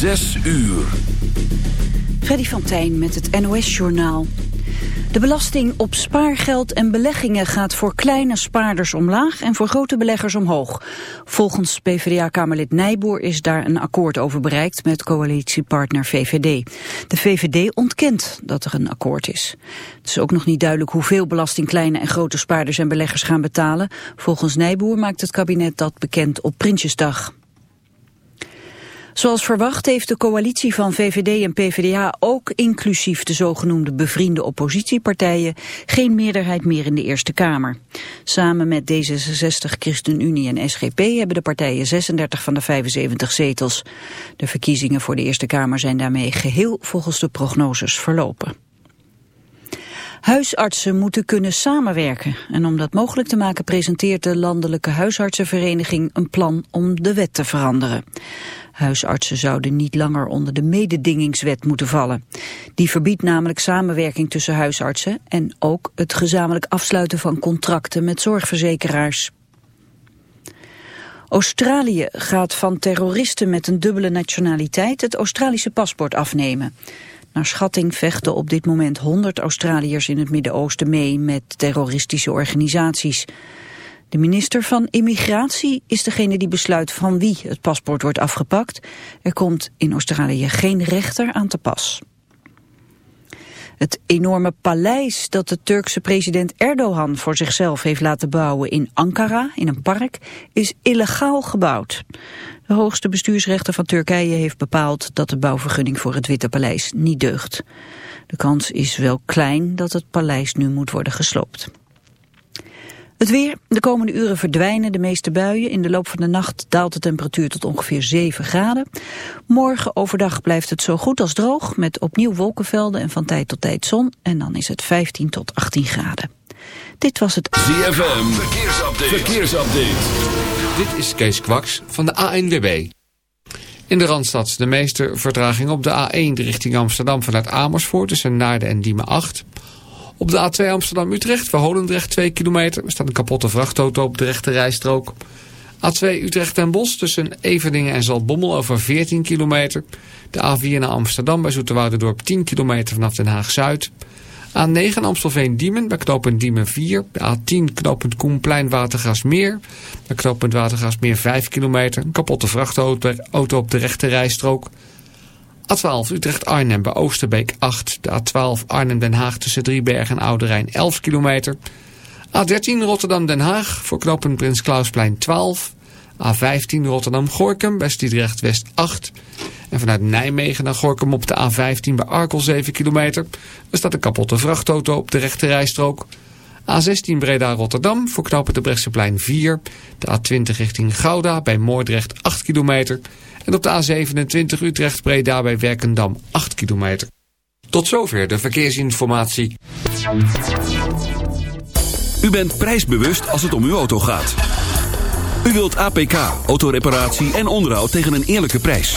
Zes uur. Freddy van met het NOS-journaal. De belasting op spaargeld en beleggingen gaat voor kleine spaarders omlaag en voor grote beleggers omhoog. Volgens PvdA-kamerlid Nijboer is daar een akkoord over bereikt met coalitiepartner VVD. De VVD ontkent dat er een akkoord is. Het is ook nog niet duidelijk hoeveel belasting kleine en grote spaarders en beleggers gaan betalen. Volgens Nijboer maakt het kabinet dat bekend op Prinsjesdag. Zoals verwacht heeft de coalitie van VVD en PvdA ook inclusief de zogenoemde bevriende oppositiepartijen geen meerderheid meer in de Eerste Kamer. Samen met D66, ChristenUnie en SGP hebben de partijen 36 van de 75 zetels. De verkiezingen voor de Eerste Kamer zijn daarmee geheel volgens de prognoses verlopen. Huisartsen moeten kunnen samenwerken. En om dat mogelijk te maken presenteert de Landelijke Huisartsenvereniging een plan om de wet te veranderen. Huisartsen zouden niet langer onder de mededingingswet moeten vallen. Die verbiedt namelijk samenwerking tussen huisartsen en ook het gezamenlijk afsluiten van contracten met zorgverzekeraars. Australië gaat van terroristen met een dubbele nationaliteit het Australische paspoort afnemen. Naar schatting vechten op dit moment 100 Australiërs in het Midden-Oosten mee met terroristische organisaties. De minister van Immigratie is degene die besluit van wie het paspoort wordt afgepakt. Er komt in Australië geen rechter aan te pas. Het enorme paleis dat de Turkse president Erdogan voor zichzelf heeft laten bouwen in Ankara, in een park, is illegaal gebouwd. De hoogste bestuursrechter van Turkije heeft bepaald dat de bouwvergunning voor het Witte Paleis niet deugt. De kans is wel klein dat het paleis nu moet worden gesloopt. Het weer. De komende uren verdwijnen de meeste buien. In de loop van de nacht daalt de temperatuur tot ongeveer 7 graden. Morgen overdag blijft het zo goed als droog... met opnieuw wolkenvelden en van tijd tot tijd zon. En dan is het 15 tot 18 graden. Dit was het... ZFM. Verkeersupdate. Verkeersupdate. Dit is Kees Kwaks van de ANWB. In de Randstad de meeste vertraging op de A1 richting Amsterdam vanuit Amersfoort... tussen Naarden en Diemen 8... Op de A2 Amsterdam-Utrecht voor Holendrecht 2 kilometer. Er staat een kapotte vrachtauto op de rechte rijstrook. A2 Utrecht en Bos tussen Everdingen en Zaltbommel over 14 kilometer. De A4 naar Amsterdam bij Zoeterwoudendorp 10 kilometer vanaf Den Haag-Zuid. A9 Amstelveen-Diemen bij knooppunt Diemen 4. De A10 knooppunt Koenplein Watergasmeer. Bij knooppunt Watergasmeer 5 kilometer. Een kapotte vrachtauto op de rechte rijstrook. A12 Utrecht-Arnhem bij Oosterbeek 8. De A12 Arnhem-Den Haag tussen Driebergen en Oude 11 kilometer. A13 Rotterdam-Den Haag voor knooppunt Prins Klausplein 12. A15 Rotterdam-Gorkum bij Stiedrecht West 8. En vanuit Nijmegen naar Gorkum op de A15 bij Arkel 7 kilometer. Er staat een kapotte vrachtauto op de rechte rijstrook. A16 Breda-Rotterdam voor knooppunt de Brechtseplein 4. De A20 richting Gouda bij Moordrecht 8 kilometer. En op de A27 Utrecht-Breda bij Werkendam 8 kilometer. Tot zover de verkeersinformatie. U bent prijsbewust als het om uw auto gaat. U wilt APK, autoreparatie en onderhoud tegen een eerlijke prijs.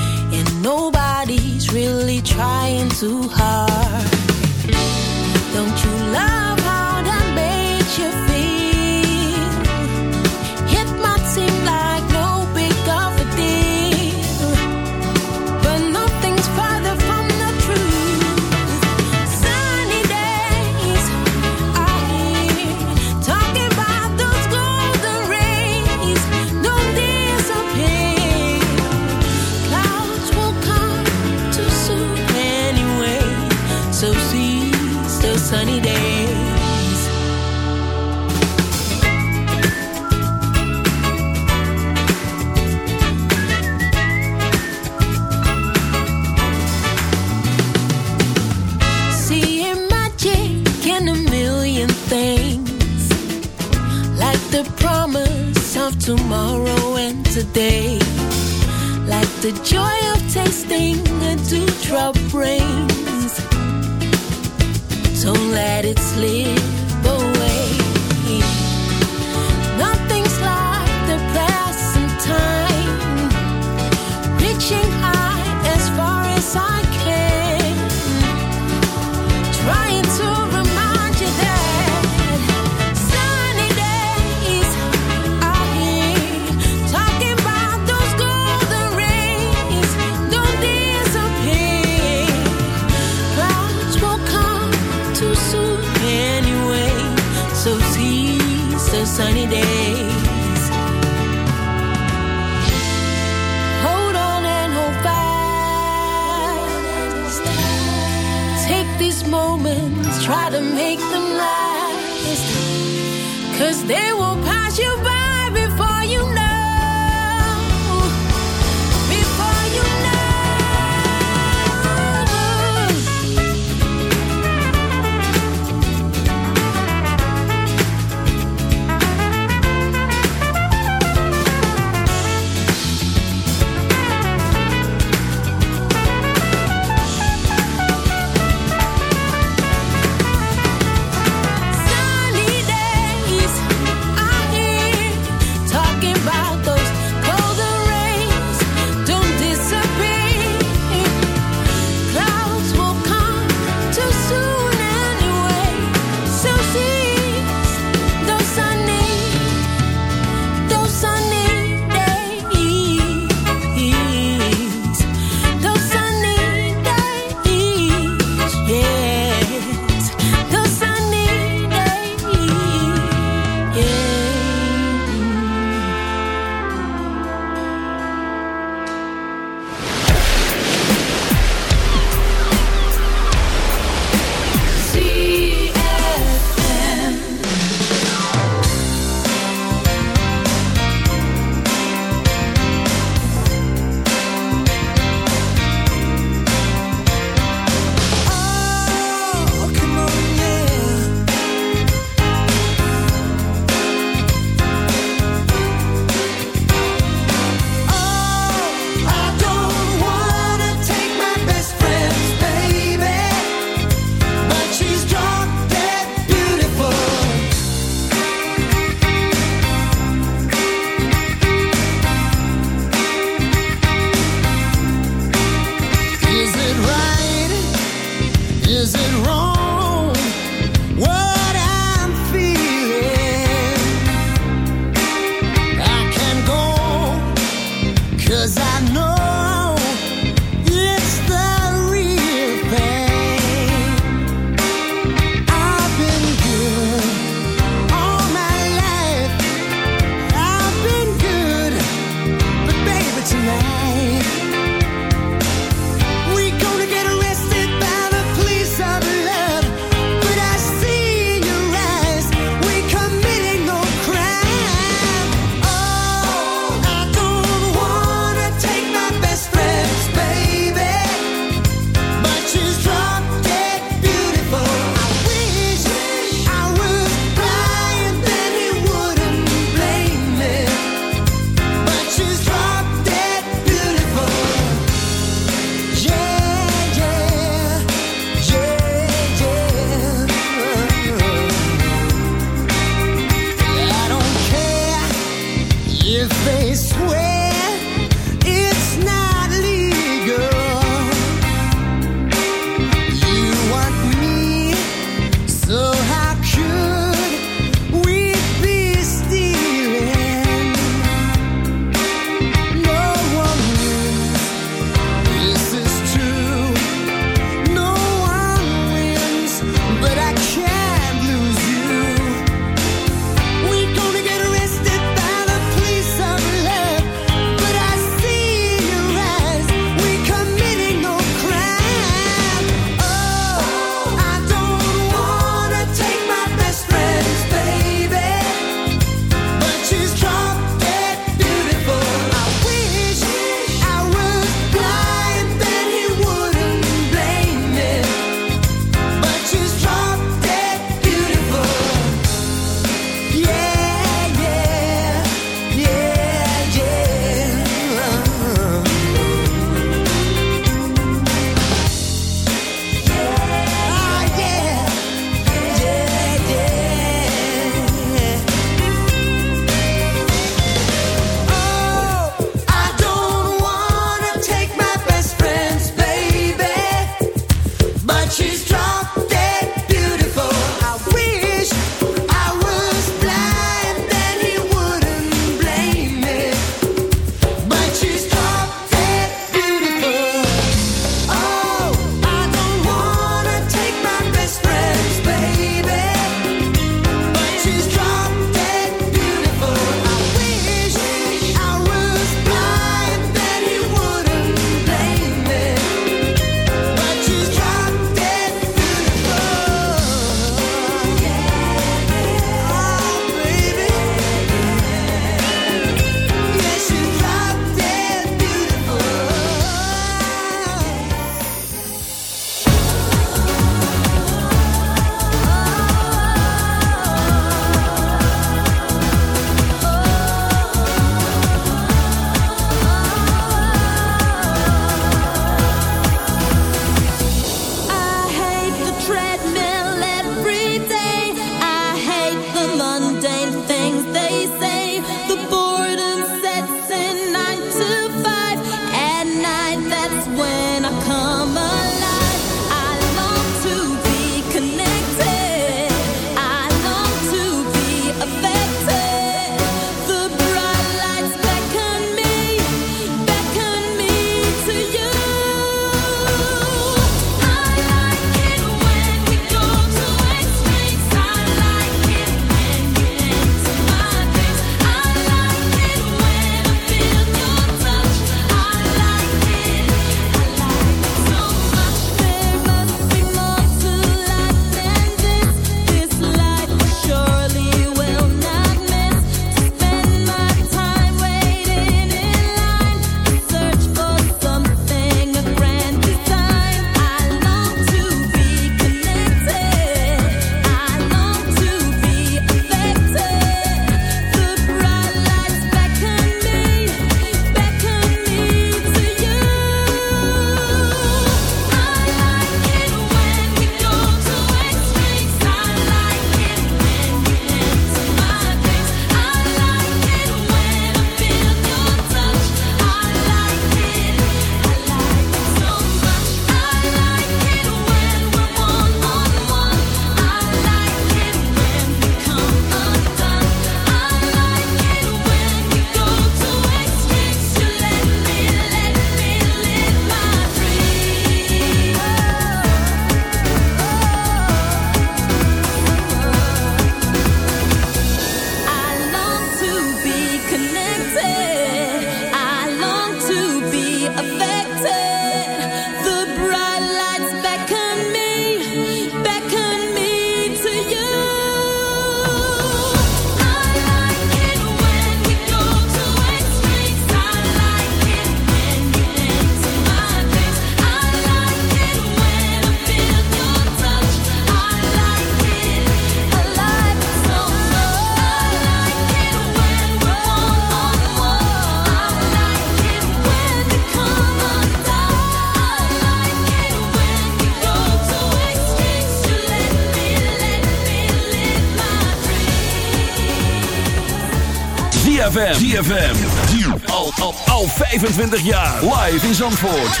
ZFM. ZFM. Al, al, al 25 jaar. Live in Zandvoort.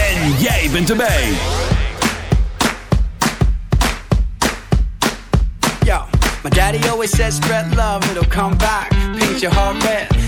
En jij bent erbij. Yo, my daddy always said spread love, it'll come back. Paint your heart red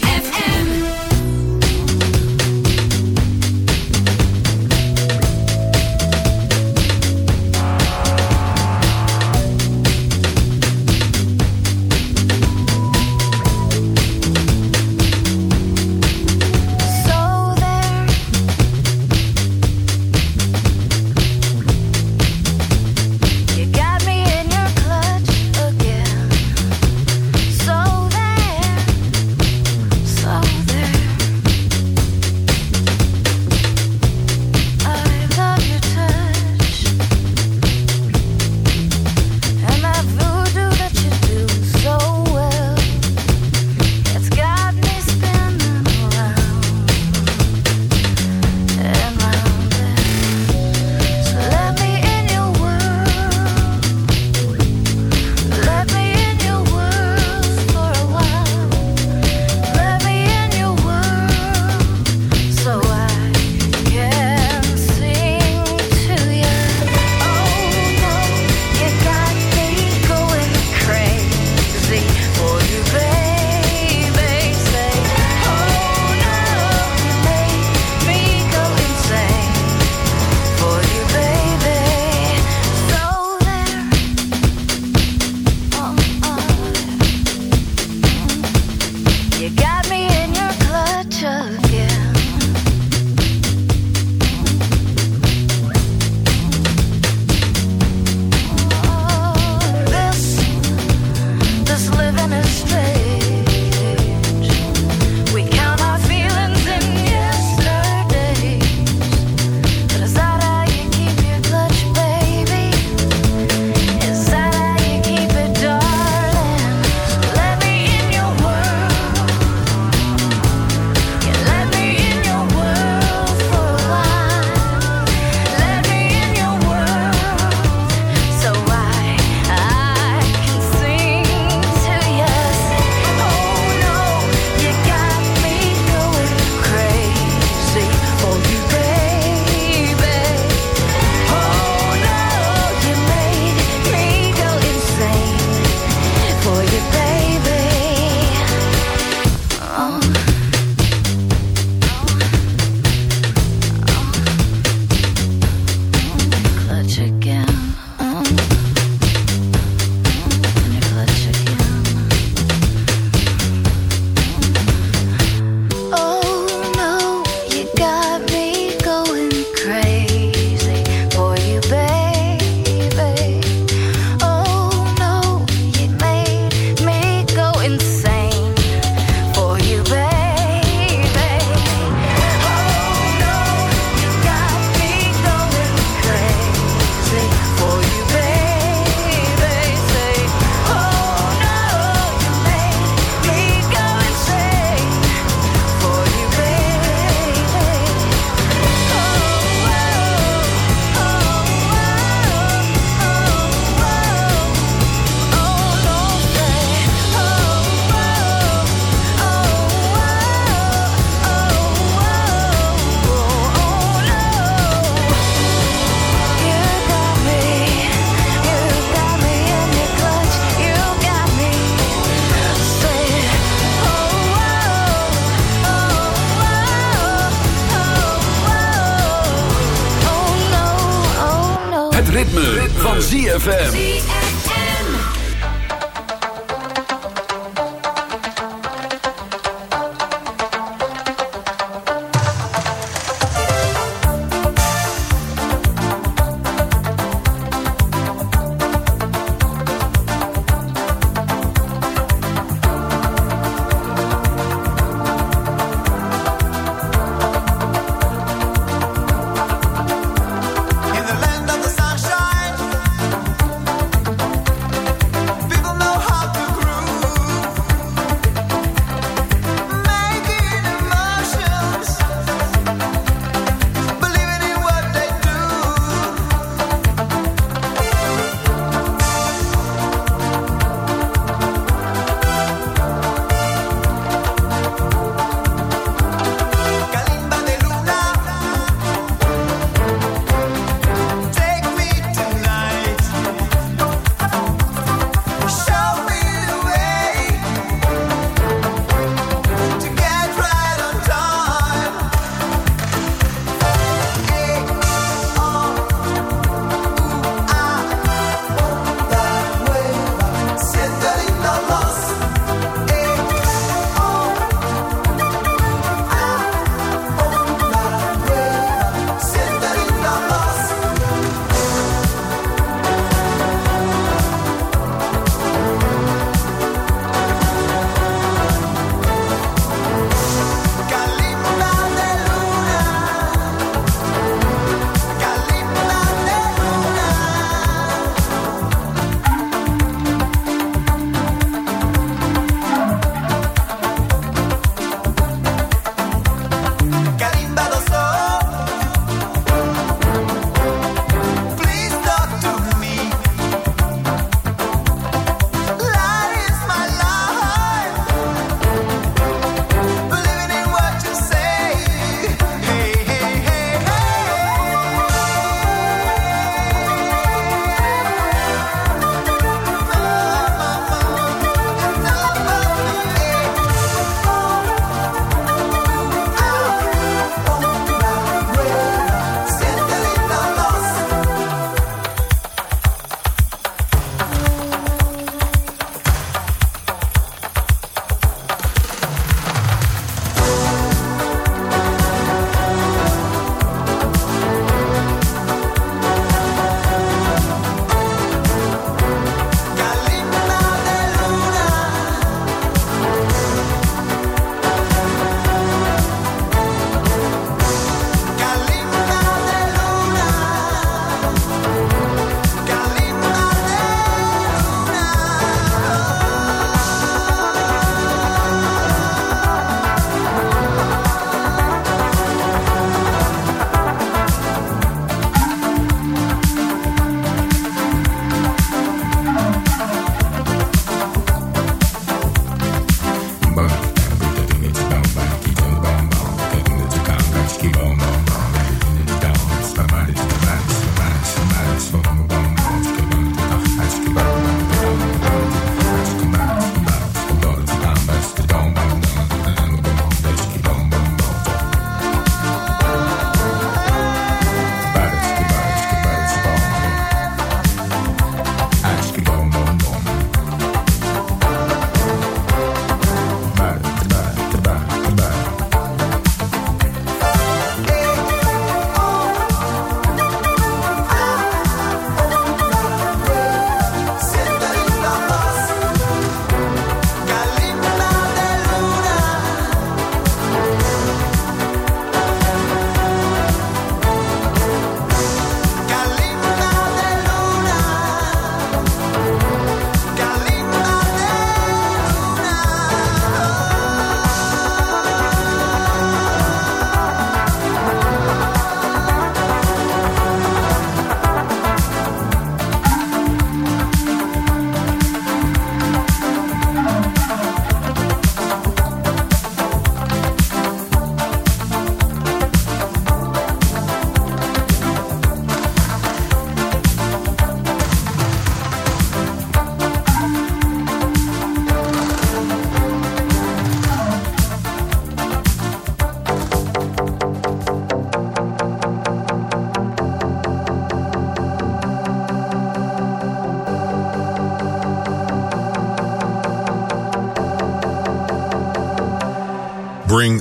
Ritme, van ZFM.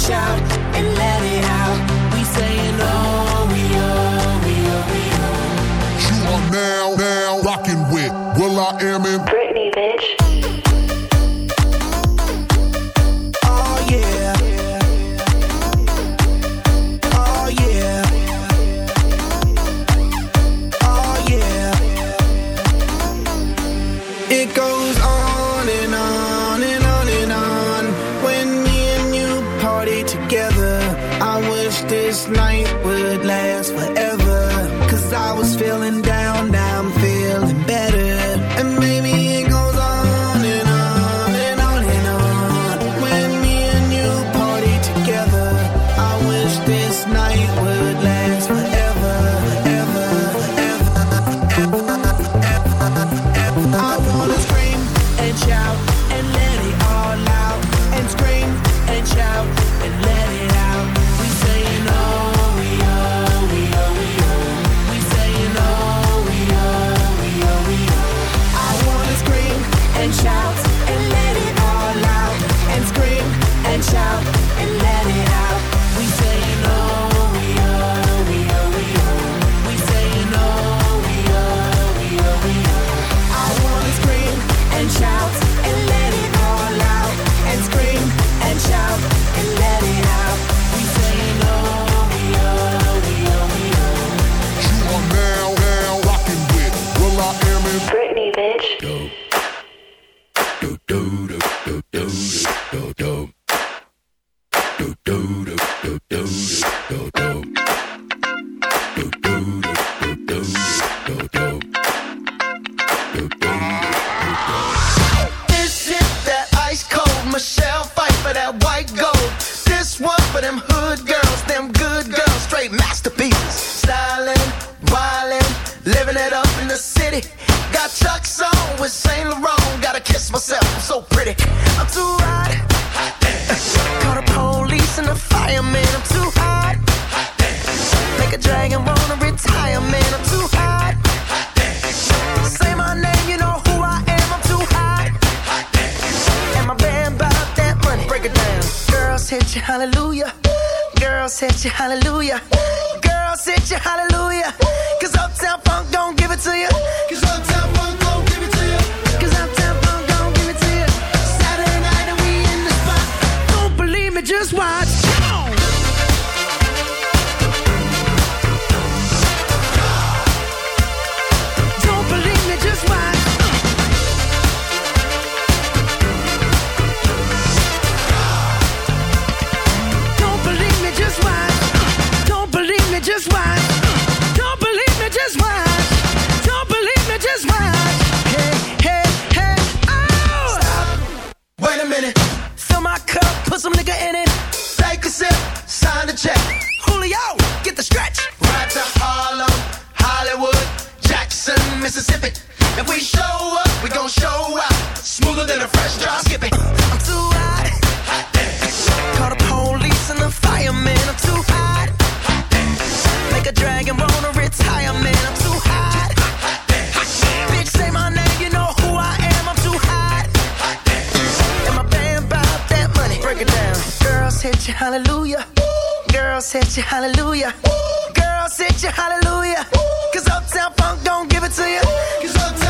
shout bitch. Set you hallelujah. Ooh. Girls you hallelujah. Ooh. Cause Uptown Funk don't give it to you. Ooh. Cause Uptown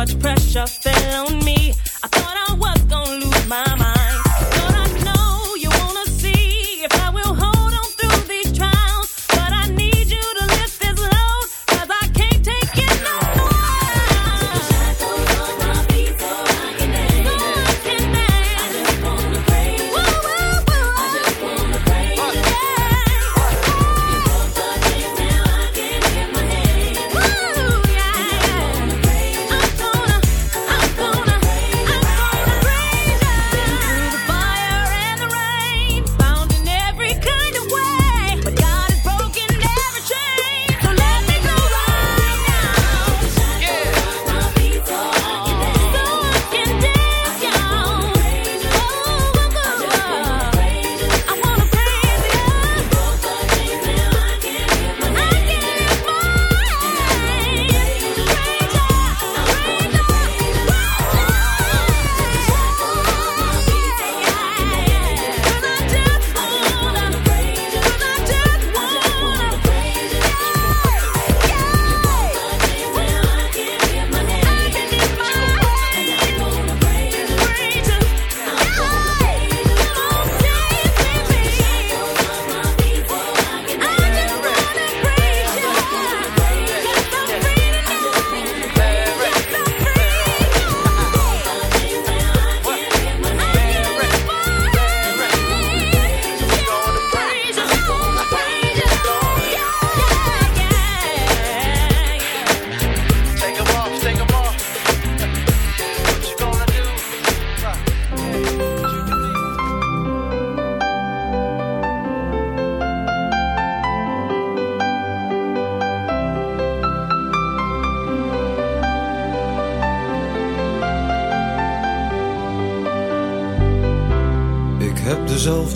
Much pressure fell on me. I thought I